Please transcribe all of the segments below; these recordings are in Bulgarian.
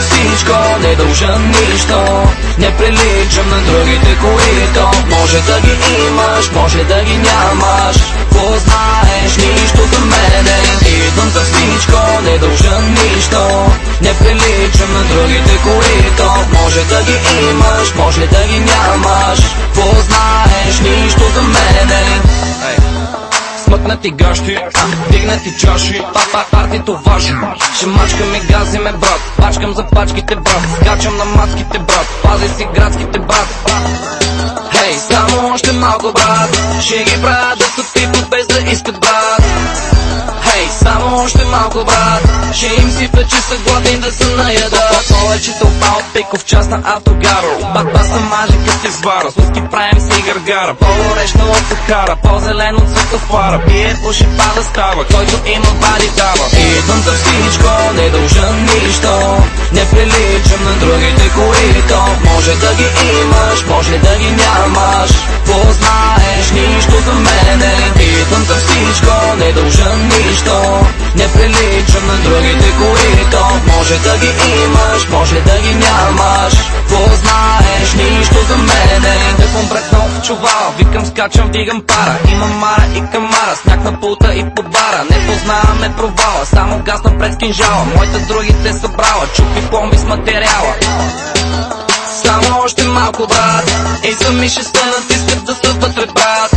всичко, не дължа нищо. Не приличам на другите, които Може да ги имаш, може да ги нямаш. Познаеш нищо за мене. Идвам за всичко, не дължа нищо. Не приличам на другите, които Може да ги имаш, може да ги нямаш. Нищо Смъкнати гащи, дигнати чаши. Папа, партито важно. Ще мачкаме гази ме брат. Пачкам за пачките брат. Скачам на маските брат. Пази си градските брат. Хей, само още малко брат. Ще ги правя да са типа без да искат брат още малко брат. Ще им сипя, че са гладни да се наядат Повече тълпа от пиков час на автогаро Бата са мажи като извара Слуски правим си гаргара. По-горещна от Сахара. По-зелен от светофара. Пие, пуши, пада, става. Който има бади дава. Идвам за всичко, не дължа нищо. Не приличам на другите, които Може да ги имаш, може да ги нямаш. Познаеш нищо за мене. Идвам за всичко, не дължа нищо Не приличам на другите, които Може да ги имаш, може да ги нямаш. Познаеш нищо за мене. Телефон брекнал в чувала Викам скачам, вдигам пара. Имам мара и камара Сняг на пулта и по бара Не познаваме провала Само гасна пред кинжала. Моите другите са брала Чупи пломби с материала. Само още малко брат. И сами ще станат искат да са вътре брат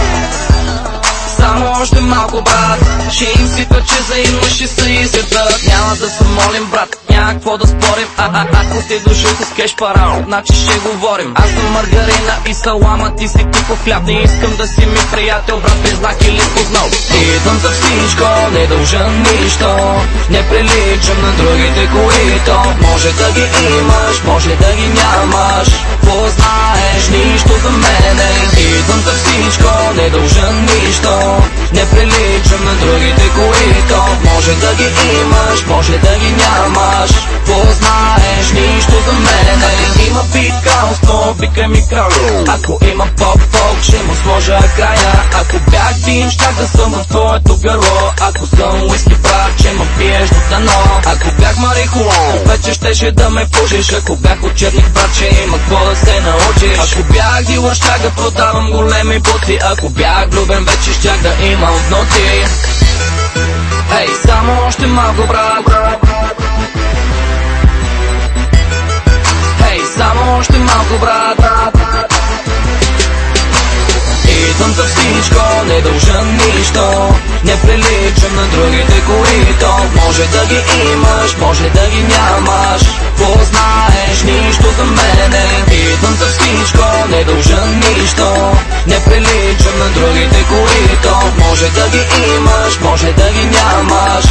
само още малко брат Ще им сипа, че взаимно ще се изядат Няма да се молим брат, няма какво да спорим. А, а, ако си дошъл с кеш парал, значи ще говорим. Аз съм маргарина и салама, ти си типо хляб. Не искам да си ми приятел, брат, без знак или познал. Идвам за всичко, не дължа нищо. Не приличам на другите, които Може да ги имаш, може да ги нямаш. Познаеш нищо за мене. Идвам за всичко, не дължа нищо. Не приличам на другите, които Може да ги имаш, може да ги нямаш. Познаеш нищо за мене. Има бит хаос, но викай ми кралю. Ако има поп-фолк, ще му сложа края. Ако бях дим, щях да съм в твоето гърло. Ако съм уиски брат, че ме пиеш до дано. Ако бях марихуан, вече щеше да ме пушиш. Ако бях учебник, брат, че има какво да се бях дилър, щях да продавам големи бути Ако бях влюбен, вече щях да имам внутри Ей, само още малко, брат. Ей, само още малко, брат. Идвам за всичко, не дължа нищо. Не приличам на другите, които Може да ги имаш, може да ги нямаш. Познаеш нищо за мене Идвам за всичко, не дължа нищо. Не приличам на другите, които Може да ги имаш, може да ги нямаш